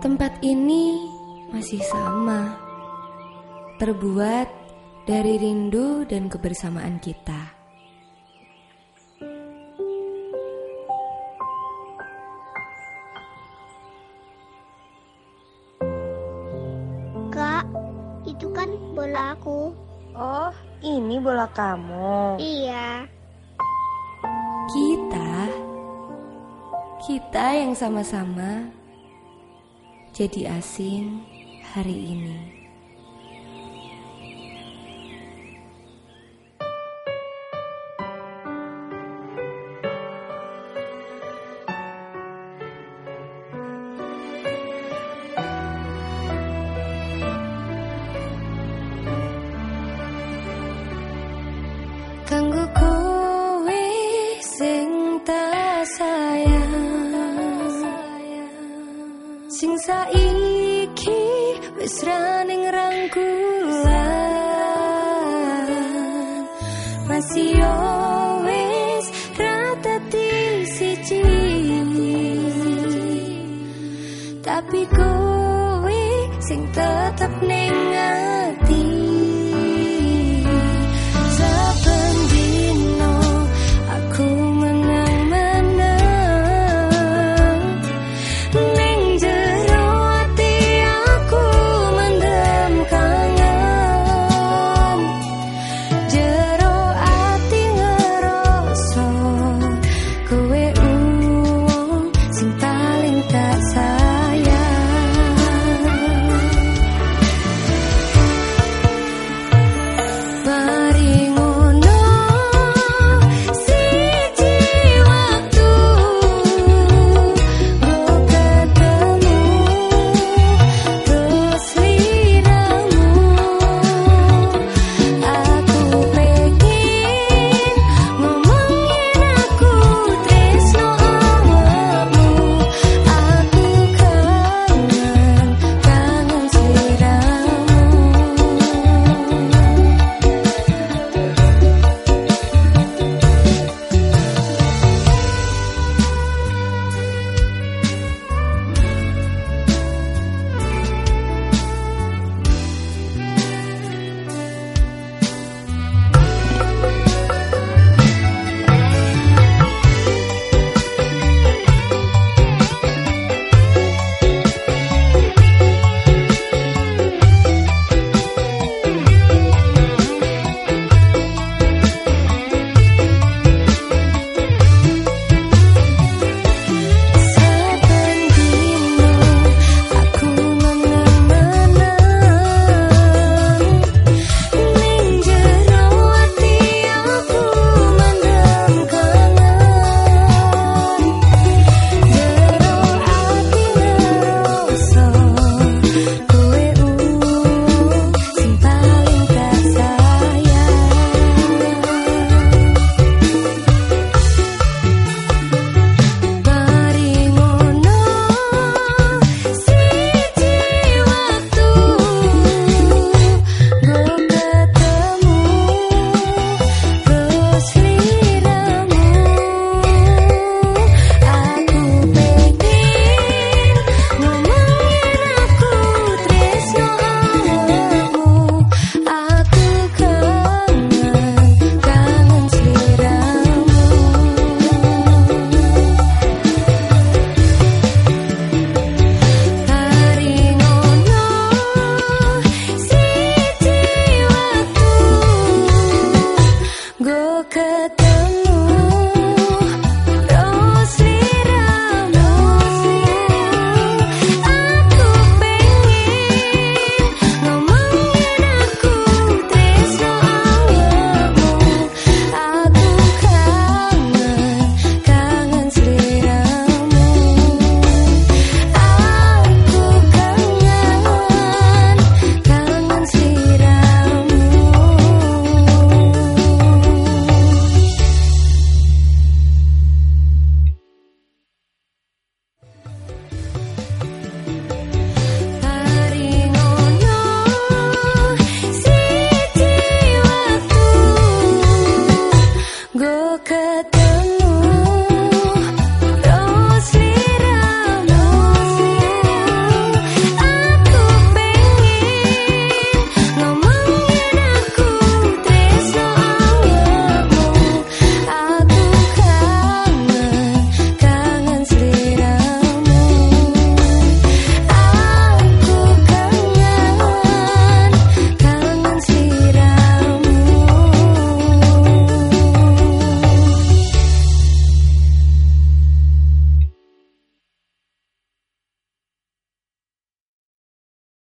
Tempat ini masih sama, terbuat dari rindu dan kebersamaan kita. Kak, itu kan bola aku. Oh, ini bola kamu. Iya. Kita, kita yang sama-sama jadi asing hari ini. sing saiki wis ra ning rangkulan. Masih yo wis rata siji. Tapi kok que